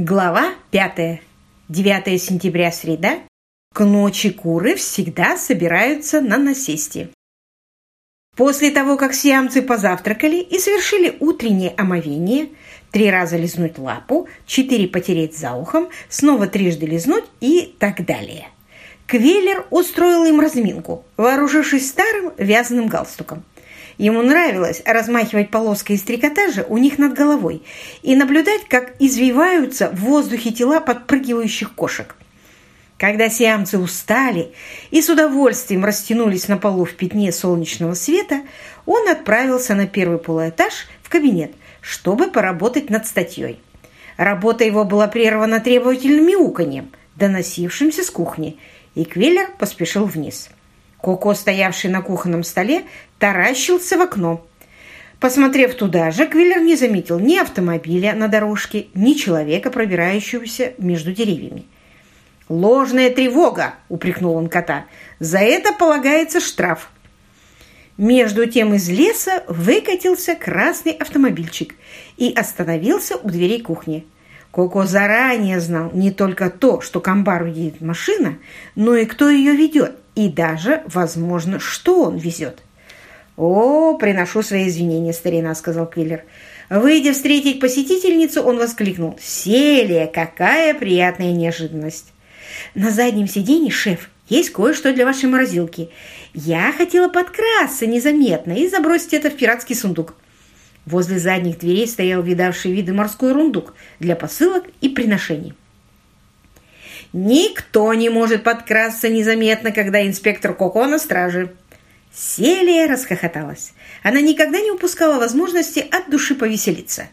Глава 5. 9 сентября, среда. К ночи куры всегда собираются на насесте. После того, как сиамцы позавтракали и совершили утреннее омовение, три раза лизнуть лапу, четыре потереть за ухом, снова трижды лизнуть и так далее. Квеллер устроил им разминку, вооружившись старым вязаным галстуком. Ему нравилось размахивать полоской из трикотажа у них над головой и наблюдать, как извиваются в воздухе тела подпрыгивающих кошек. Когда сиамцы устали и с удовольствием растянулись на полу в пятне солнечного света, он отправился на первый полуэтаж в кабинет, чтобы поработать над статьей. Работа его была прервана требовательным мяуканьем, доносившимся с кухни, и Квиллер поспешил вниз. Коко, стоявший на кухонном столе, таращился в окно. Посмотрев туда же, Квиллер не заметил ни автомобиля на дорожке, ни человека, пробирающегося между деревьями. «Ложная тревога!» – упрекнул он кота. «За это полагается штраф». Между тем из леса выкатился красный автомобильчик и остановился у дверей кухни. Коко заранее знал не только то, что к амбару едет машина, но и кто ее ведет, и даже, возможно, что он везет. «О, приношу свои извинения, старина», — сказал Квиллер. Выйдя встретить посетительницу, он воскликнул. «Селия, какая приятная неожиданность!» «На заднем сиденье, шеф, есть кое-что для вашей морозилки. Я хотела подкрасться незаметно и забросить это в пиратский сундук». Возле задних дверей стоял видавший виды морской рундук для посылок и приношений. Никто не может подкрасться незаметно, когда инспектор Коко на страже. Селия расхохоталась. Она никогда не упускала возможности от души повеселиться.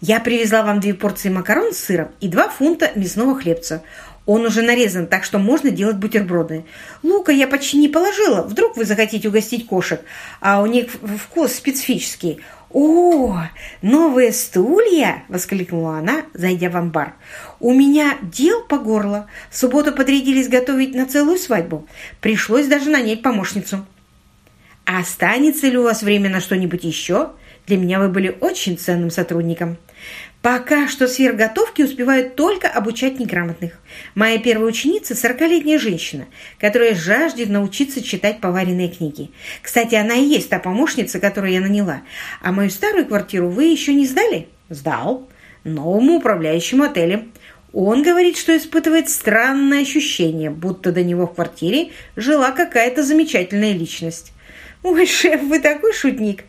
«Я привезла вам две порции макарон с сыром и два фунта мясного хлебца. Он уже нарезан, так что можно делать бутерброды. Лука я почти не положила. Вдруг вы захотите угостить кошек, а у них вкус специфический. «О, новые стулья!» – воскликнула она, зайдя в амбар. «У меня дел по горло. В субботу подрядились готовить на целую свадьбу. Пришлось даже нанять помощницу». «А останется ли у вас время на что-нибудь еще? Для меня вы были очень ценным сотрудником». Пока что сверхготовки успевают только обучать неграмотных. Моя первая ученица – сорокалетняя женщина, которая жаждет научиться читать поваренные книги. Кстати, она и есть та помощница, которую я наняла. А мою старую квартиру вы еще не сдали? Сдал. Новому управляющему отелем. Он говорит, что испытывает странное ощущение, будто до него в квартире жила какая-то замечательная личность. «Ой, шеф, вы такой шутник!»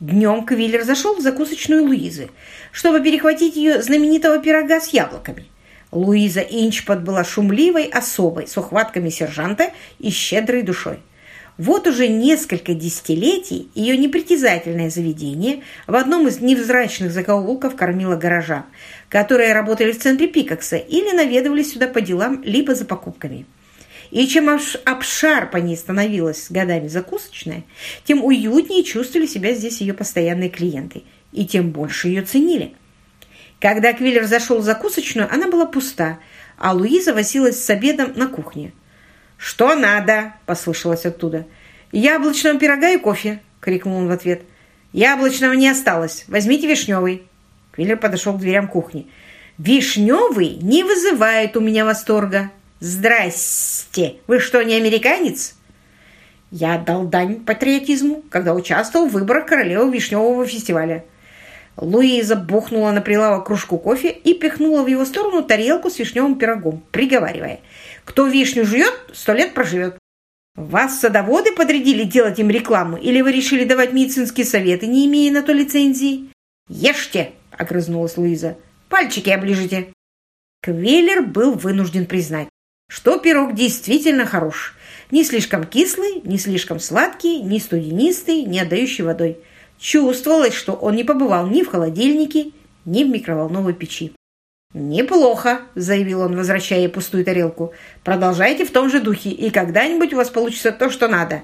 Днем Квиллер зашел в закусочную Луизы, чтобы перехватить ее знаменитого пирога с яблоками. Луиза Инчпот была шумливой особой, с ухватками сержанта и щедрой душой. Вот уже несколько десятилетий ее непритязательное заведение в одном из невзрачных закоулков кормило гаража, которые работали в центре Пикакса или наведывались сюда по делам либо за покупками. И чем обшарпаннее становилась годами закусочная, тем уютнее чувствовали себя здесь ее постоянные клиенты, и тем больше ее ценили. Когда Квиллер зашел в закусочную, она была пуста, а Луиза возилась с обедом на кухне. «Что надо?» – послышалось оттуда. «Яблочного пирога и кофе!» – крикнул он в ответ. «Яблочного не осталось. Возьмите вишневый». Квиллер подошел к дверям кухни. «Вишневый не вызывает у меня восторга», «Здрасте! Вы что, не американец?» Я отдал дань патриотизму, когда участвовал в выборах королевы Вишневого фестиваля. Луиза бухнула на прилавок кружку кофе и пихнула в его сторону тарелку с вишневым пирогом, приговаривая, «Кто вишню жует, сто лет проживет». «Вас садоводы подрядили делать им рекламу, или вы решили давать медицинские советы, не имея на то лицензии?» «Ешьте!» – огрызнулась Луиза. «Пальчики оближите!» Квеллер был вынужден признать, что пирог действительно хорош. Не слишком кислый, не слишком сладкий, не студенистый, не отдающий водой. Чувствовалось, что он не побывал ни в холодильнике, ни в микроволновой печи. «Неплохо», – заявил он, возвращая пустую тарелку. «Продолжайте в том же духе, и когда-нибудь у вас получится то, что надо».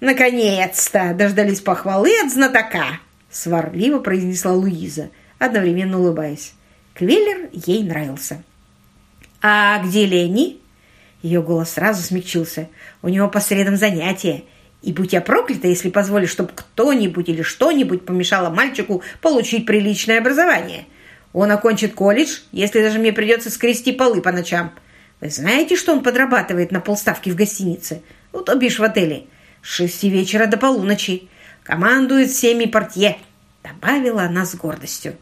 «Наконец-то!» – дождались похвалы от знатока, – сварливо произнесла Луиза, одновременно улыбаясь. Квиллер ей нравился. «А где Лени?» Ее голос сразу смягчился. У него по средам занятия. И будь я проклята, если позволишь, чтобы кто-нибудь или что-нибудь помешало мальчику получить приличное образование. Он окончит колледж, если даже мне придется скрести полы по ночам. Вы знаете, что он подрабатывает на полставки в гостинице? Ну, то бишь в отеле. С шести вечера до полуночи. Командует всеми портье», — добавила она с гордостью.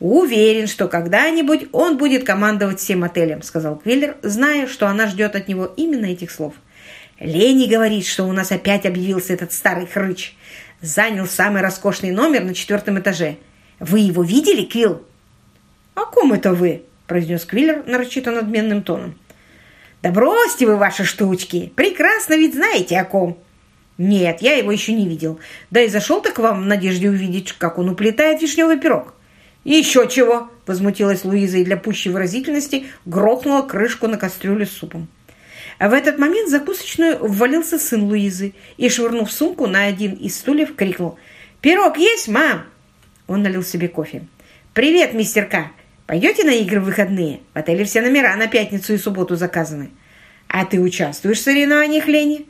«Уверен, что когда-нибудь он будет командовать всем отелем», — сказал Квиллер, зная, что она ждет от него именно этих слов. «Лени говорит, что у нас опять объявился этот старый хрыч. Занял самый роскошный номер на четвертом этаже. Вы его видели, Квилл?» «О ком это вы?» – произнес Квиллер нарочито надменным тоном. «Да бросьте вы ваши штучки! Прекрасно ведь знаете о ком!» «Нет, я его еще не видел. Да и зашел-то к вам в надежде увидеть, как он уплетает вишневый пирог». «Еще чего!» – возмутилась Луиза и для пущей выразительности грохнула крышку на кастрюлю с супом. А в этот момент в закусочную ввалился сын Луизы и, швырнув сумку на один из стульев, крикнул «Пирог есть, мам?» Он налил себе кофе. «Привет, мистер К. Пойдете на игры в выходные? В отеле все номера на пятницу и субботу заказаны. А ты участвуешь в соревнованиях, Лени?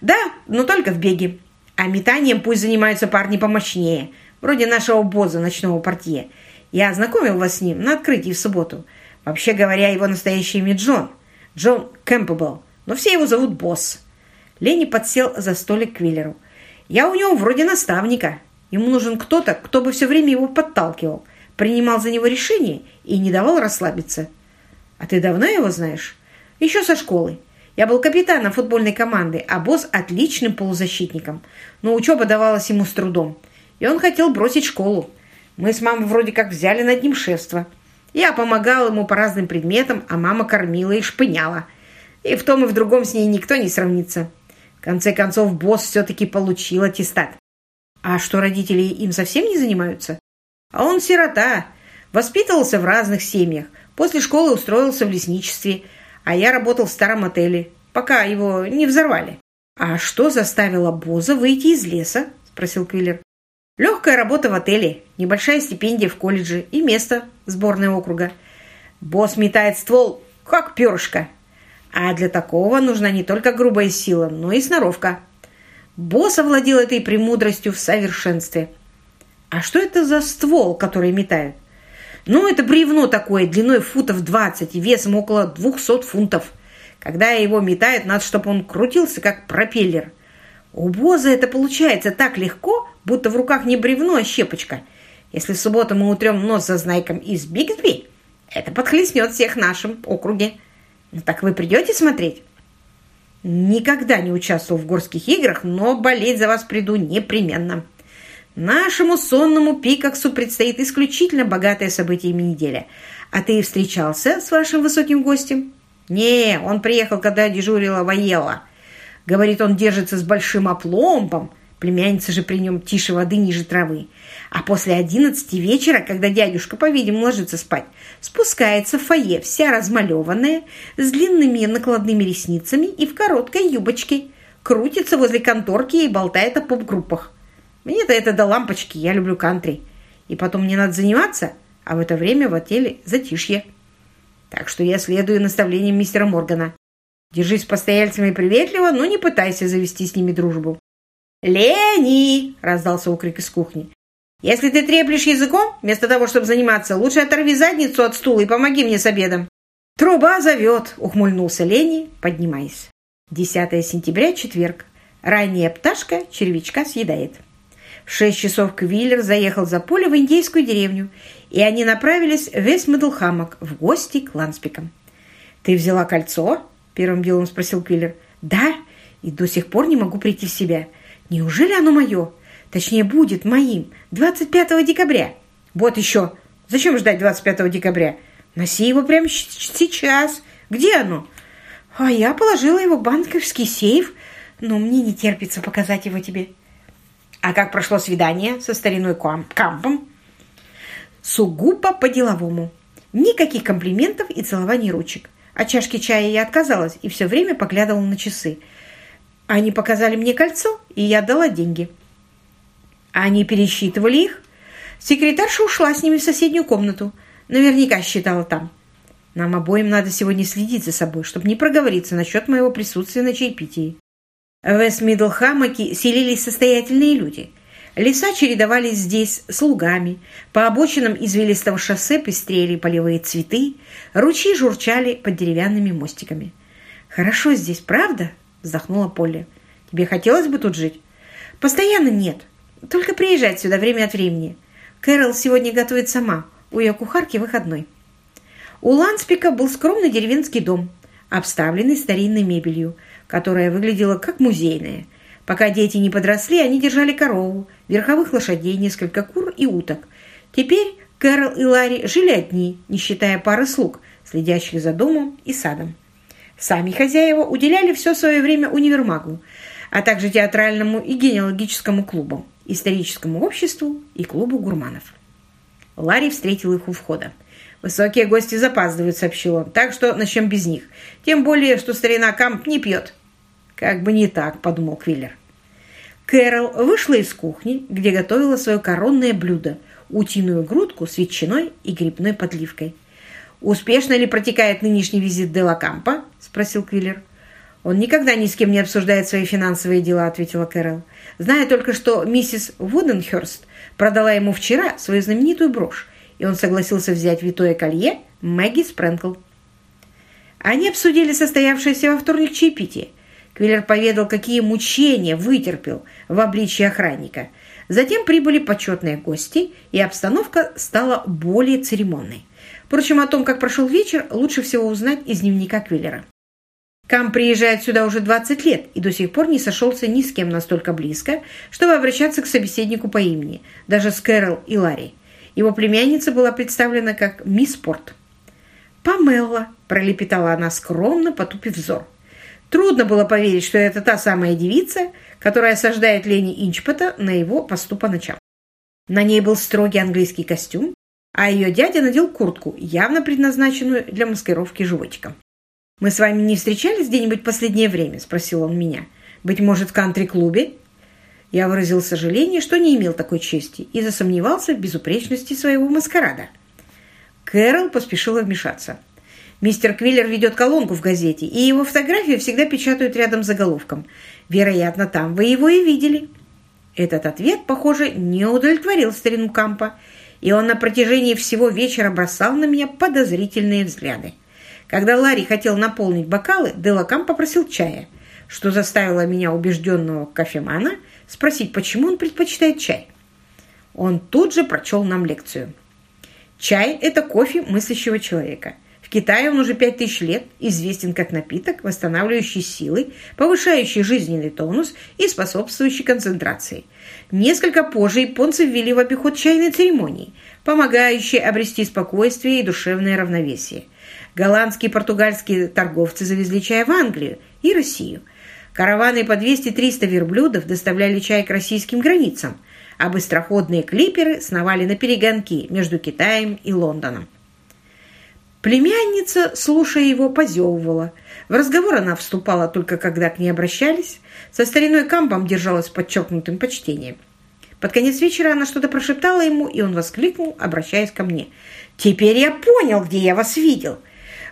Да, но только в беге. А метанием пусть занимаются парни помощнее, вроде нашего боза ночного портье. Я ознакомил вас с ним на открытии в субботу. Вообще говоря, его настоящее имя Джон. Джон Кэмпбелл. Но все его зовут Босс. Лени подсел за столик к Виллеру. Я у него вроде наставника. Ему нужен кто-то, кто бы все время его подталкивал принимал за него решения и не давал расслабиться. А ты давно его знаешь? Еще со школы. Я был капитаном футбольной команды, а босс отличным полузащитником. Но учеба давалась ему с трудом. И он хотел бросить школу. Мы с мамой вроде как взяли над ним шефство. Я помогал ему по разным предметам, а мама кормила и шпыняла. И в том и в другом с ней никто не сравнится. В конце концов, босс все-таки получил аттестат. А что, родители им совсем не занимаются? А он сирота, воспитывался в разных семьях. После школы устроился в лесничестве, а я работал в старом отеле, пока его не взорвали. «А что заставило Боза выйти из леса?» – спросил Квиллер. «Легкая работа в отеле, небольшая стипендия в колледже и место сборной округа. Босс метает ствол, как перышко. А для такого нужна не только грубая сила, но и сноровка. Босс овладел этой премудростью в совершенстве – а что это за ствол, который метают? Ну, это бревно такое, длиной футов 20 и весом около 200 фунтов. Когда его метают, надо, чтобы он крутился, как пропеллер. У Боза это получается так легко, будто в руках не бревно, а щепочка. Если в субботу мы утрем нос за знайком из Бигсби, это подхлестнет всех в нашем округе. Ну, так вы придете смотреть? Никогда не участвовал в горских играх, но болеть за вас приду непременно. Нашему сонному Пикаксу предстоит исключительно богатое событиями неделя. А ты встречался с вашим высоким гостем? Не, он приехал, когда дежурила Ваела. Говорит, он держится с большим опломбом. Племянница же при нем тише воды ниже травы. А после одиннадцати вечера, когда дядюшка, по-видимому, ложится спать, спускается в фойе, вся размалеванная, с длинными накладными ресницами и в короткой юбочке. Крутится возле конторки и болтает о поп-группах. Мне-то это до лампочки, я люблю кантри. И потом мне надо заниматься, а в это время в отеле затишье. Так что я следую наставлениям мистера Моргана. Держись с постояльцами приветливо, но не пытайся завести с ними дружбу. «Лени!» – раздался укрик из кухни. «Если ты треплешь языком, вместо того, чтобы заниматься, лучше оторви задницу от стула и помоги мне с обедом». «Труба зовет!» – ухмыльнулся Лени, поднимаясь. 10 сентября, четверг. Ранняя пташка червячка съедает. В шесть часов Квиллер заехал за поле в индейскую деревню, и они направились в Вестмидлхаммок в гости к Ланспикам. «Ты взяла кольцо?» – первым делом спросил Квиллер. «Да, и до сих пор не могу прийти в себя. Неужели оно мое? Точнее, будет моим 25 декабря. Вот еще. Зачем ждать 25 декабря? Носи его прямо сейчас. Где оно?» «А я положила его в банковский сейф, но мне не терпится показать его тебе». А как прошло свидание со стариной Кампом? Сугубо по-деловому. Никаких комплиментов и целований ручек. От чашки чая я отказалась и все время поглядывала на часы. Они показали мне кольцо, и я дала деньги. Они пересчитывали их. Секретарша ушла с ними в соседнюю комнату. Наверняка считала там. Нам обоим надо сегодня следить за собой, чтобы не проговориться насчет моего присутствия на чаепитии. В Эст-Миддлхаммаке селились состоятельные люди. Леса чередовались здесь с лугами, по обочинам извилистого шоссе пестрели полевые цветы, ручьи журчали под деревянными мостиками. «Хорошо здесь, правда?» – вздохнула Полли. «Тебе хотелось бы тут жить?» «Постоянно нет. Только приезжать сюда время от времени. Кэрол сегодня готовит сама. У ее кухарки выходной». У Ланспика был скромный деревенский дом, обставленный старинной мебелью, которая выглядела как музейная. Пока дети не подросли, они держали корову, верховых лошадей, несколько кур и уток. Теперь Кэрол и Ларри жили одни, не считая пары слуг, следящих за домом и садом. Сами хозяева уделяли все свое время универмагу, а также театральному и генеалогическому клубу, историческому обществу и клубу гурманов. Ларри встретил их у входа. «Высокие гости запаздывают», — сообщил он, «так что начнем без них. Тем более, что старина Камп не пьет». «Как бы не так», — подумал Квиллер. Кэрол вышла из кухни, где готовила свое коронное блюдо – утиную грудку с ветчиной и грибной подливкой. «Успешно ли протекает нынешний визит Дела Кампа?» – спросил Квиллер. «Он никогда ни с кем не обсуждает свои финансовые дела», – ответила Кэрол. «Зная только, что миссис Вуденхерст продала ему вчера свою знаменитую брошь, и он согласился взять витое колье Мэгги Спрэнкл». Они обсудили состоявшееся во вторник чаепитие – Квиллер поведал, какие мучения вытерпел в обличье охранника. Затем прибыли почетные гости, и обстановка стала более церемонной. Впрочем, о том, как прошел вечер, лучше всего узнать из дневника Квиллера. Кам приезжает сюда уже 20 лет и до сих пор не сошелся ни с кем настолько близко, чтобы обращаться к собеседнику по имени, даже с Кэрол и Ларри. Его племянница была представлена как мисс Порт. «Памелла», – пролепетала она скромно, потупив взор. Трудно было поверить, что это та самая девица, которая осаждает Лени Инчпота на его посту по ночам. На ней был строгий английский костюм, а ее дядя надел куртку, явно предназначенную для маскировки животиком. «Мы с вами не встречались где-нибудь последнее время?» – спросил он меня. «Быть может, в кантри-клубе?» Я выразил сожаление, что не имел такой чести и засомневался в безупречности своего маскарада. Кэрол поспешила вмешаться. Мистер Квиллер ведет колонку в газете, и его фотографию всегда печатают рядом с заголовком. Вероятно, там вы его и видели. Этот ответ, похоже, не удовлетворил старину Кампа, и он на протяжении всего вечера бросал на меня подозрительные взгляды. Когда Ларри хотел наполнить бокалы, Делакам попросил чая, что заставило меня, убежденного кофемана, спросить, почему он предпочитает чай. Он тут же прочел нам лекцию. Чай – это кофе мыслящего человека. Китае он уже 5000 лет известен как напиток, восстанавливающий силы, повышающий жизненный тонус и способствующий концентрации. Несколько позже японцы ввели в обиход чайные церемонии, помогающие обрести спокойствие и душевное равновесие. Голландские и португальские торговцы завезли чай в Англию и Россию. Караваны по 200-300 верблюдов доставляли чай к российским границам, а быстроходные клиперы сновали на перегонки между Китаем и Лондоном. Племянница, слушая его, позевывала. В разговор она вступала только когда к ней обращались. Со стариной Кампом держалась подчеркнутым почтением. Под конец вечера она что-то прошептала ему, и он воскликнул, обращаясь ко мне. «Теперь я понял, где я вас видел.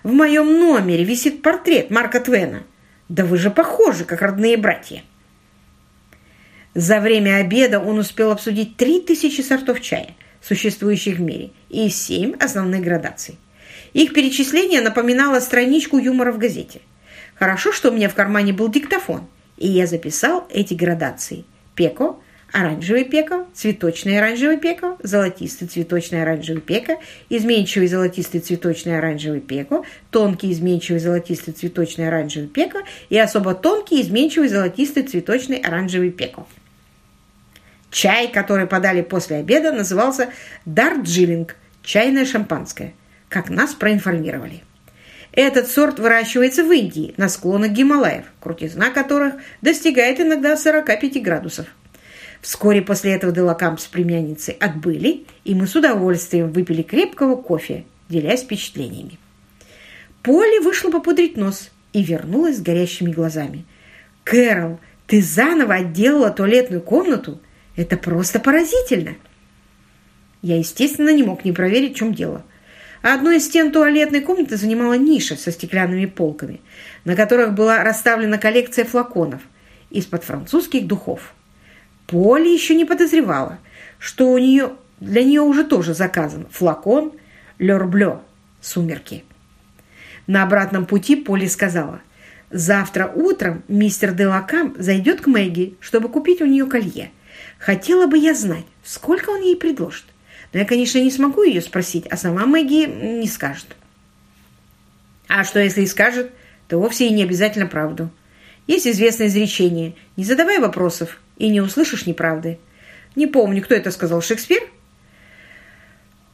В моем номере висит портрет Марка Твена. Да вы же похожи, как родные братья». За время обеда он успел обсудить три тысячи сортов чая, существующих в мире, и семь основных градаций. Их перечисление напоминало страничку юмора в газете. Хорошо, что у меня в кармане был диктофон, и я записал эти градации. Пеко, оранжевый пеко, цветочный оранжевый пеко, золотистый цветочный оранжевый пеко, изменчивый золотистый цветочный оранжевый пеко, тонкий изменчивый золотистый цветочный оранжевый пеко и особо тонкий изменчивый золотистый цветочный оранжевый пеко. Чай, который подали после обеда, назывался дарджилинг – чайное шампанское как нас проинформировали. Этот сорт выращивается в Индии, на склонах Гималаев, крутизна которых достигает иногда 45 градусов. Вскоре после этого Делакамп с племянницей отбыли, и мы с удовольствием выпили крепкого кофе, делясь впечатлениями. Полли вышла попудрить нос и вернулась с горящими глазами. «Кэрол, ты заново отделала туалетную комнату? Это просто поразительно!» Я, естественно, не мог не проверить, в чем дело. Одну из стен туалетной комнаты занимала ниша со стеклянными полками, на которых была расставлена коллекция флаконов из-под французских духов. Полли еще не подозревала, что у нее, для нее уже тоже заказан флакон Лерблё «Сумерки». На обратном пути Полли сказала, «Завтра утром мистер Делакам зайдет к Мэгги, чтобы купить у нее колье. Хотела бы я знать, сколько он ей предложит. Но я, конечно, не смогу ее спросить, а сама Мэгги не скажет». А что, если и скажет, то вовсе и не обязательно правду. Есть известное изречение «Не задавай вопросов, и не услышишь неправды». Не помню, кто это сказал, Шекспир?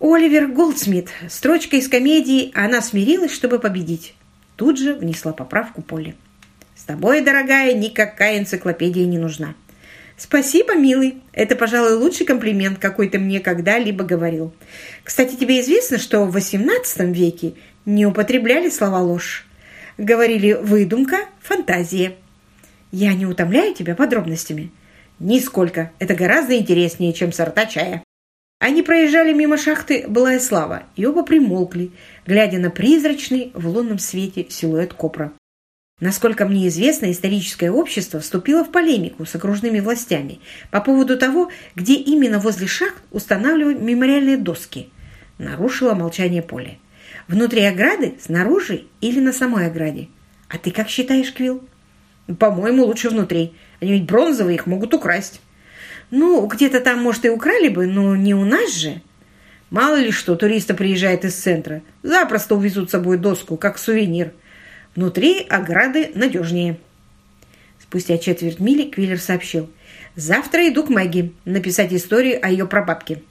Оливер Голдсмит. Строчка из комедии «Она смирилась, чтобы победить». Тут же внесла поправку Полли. «С тобой, дорогая, никакая энциклопедия не нужна». «Спасибо, милый. Это, пожалуй, лучший комплимент, какой ты мне когда-либо говорил. Кстати, тебе известно, что в XVIII веке не употребляли слова «ложь». Говорили «выдумка», «фантазия». Я не утомляю тебя подробностями?» «Нисколько. Это гораздо интереснее, чем сорта чая». Они проезжали мимо шахты «Былая слава» и оба примолкли, глядя на призрачный в лунном свете силуэт Копра. Насколько мне известно, историческое общество вступило в полемику с окружными властями по поводу того, где именно возле шахт устанавливают мемориальные доски. Нарушило молчание поле. Внутри ограды, снаружи или на самой ограде? А ты как считаешь, Квилл? По-моему, лучше внутри. Они ведь бронзовые, их могут украсть. Ну, где-то там, может, и украли бы, но не у нас же. Мало ли что, туристы приезжают из центра. Запросто увезут с собой доску, как сувенир. Внутри ограды надежнее. Спустя четверть мили Квиллер сообщил. «Завтра иду к Мэгги написать историю о ее прабабке.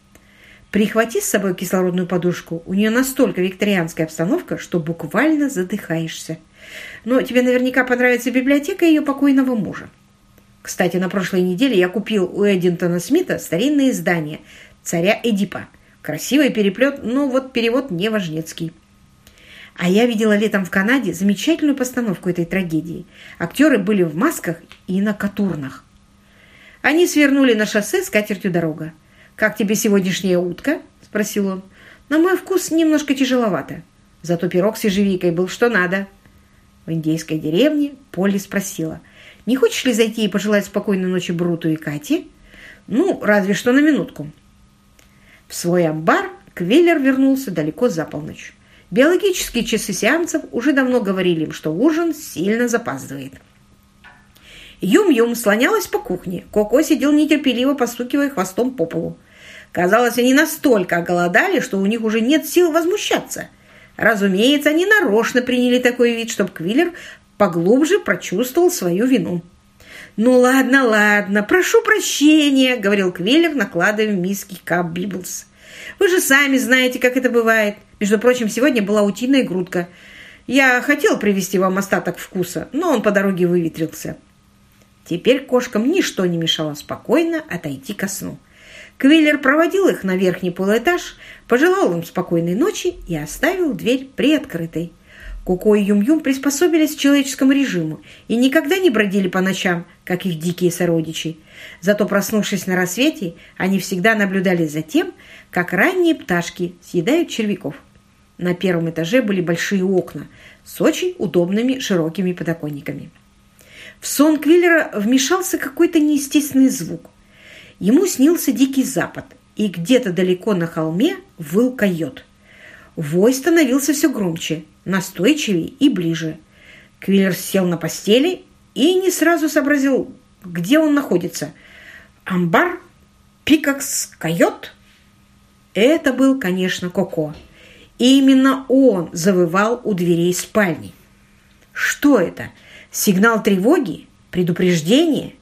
Прихвати с собой кислородную подушку. У нее настолько викторианская обстановка, что буквально задыхаешься. Но тебе наверняка понравится библиотека ее покойного мужа. Кстати, на прошлой неделе я купил у Эдинтона Смита старинное издание «Царя Эдипа». Красивый переплет, но вот перевод не важнецкий. А я видела летом в Канаде замечательную постановку этой трагедии. Актеры были в масках и на катурнах. Они свернули на шоссе с катертью дорога. «Как тебе сегодняшняя утка?» – спросил он. «На мой вкус немножко тяжеловато. Зато пирог с ежевикой был что надо». В индейской деревне Полли спросила – не хочешь ли зайти и пожелать спокойной ночи Бруту и Кате? Ну, разве что на минутку. В свой амбар Квиллер вернулся далеко за полночь. Биологические часы сеансов уже давно говорили им, что ужин сильно запаздывает. Юм-Юм слонялась по кухне. Коко сидел нетерпеливо, постукивая хвостом по полу. Казалось, они настолько оголодали, что у них уже нет сил возмущаться. Разумеется, они нарочно приняли такой вид, чтобы Квиллер поглубже прочувствовал свою вину. «Ну ладно, ладно, прошу прощения», — говорил Квеллер, накладывая в миски кап Библс. «Вы же сами знаете, как это бывает. Между прочим, сегодня была утиная грудка. Я хотел привести вам остаток вкуса, но он по дороге выветрился». Теперь кошкам ничто не мешало спокойно отойти ко сну. Квиллер проводил их на верхний полуэтаж, пожелал им спокойной ночи и оставил дверь приоткрытой. Коко и Юм-Юм приспособились к человеческому режиму и никогда не бродили по ночам, как их дикие сородичи. Зато, проснувшись на рассвете, они всегда наблюдали за тем, как ранние пташки съедают червяков. На первом этаже были большие окна с очень удобными широкими подоконниками. В сон Квиллера вмешался какой-то неестественный звук. Ему снился дикий запад, и где-то далеко на холме выл койот. Вой становился все громче – настойчивее и ближе. Квиллер сел на постели и не сразу сообразил, где он находится. Амбар? Пикакс? Койот? Это был, конечно, Коко. И именно он завывал у дверей спальни. Что это? Сигнал тревоги? Предупреждение?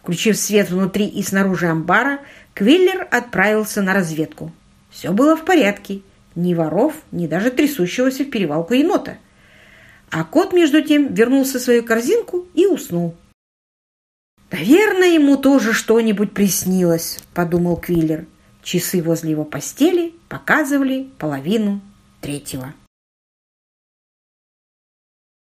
Включив свет внутри и снаружи амбара, Квиллер отправился на разведку. Все было в порядке. Ни воров, ни даже трясущегося в перевалку енота. А кот, между тем, вернулся в свою корзинку и уснул. «Наверное, ему тоже что-нибудь приснилось», — подумал Квиллер. Часы возле его постели показывали половину третьего.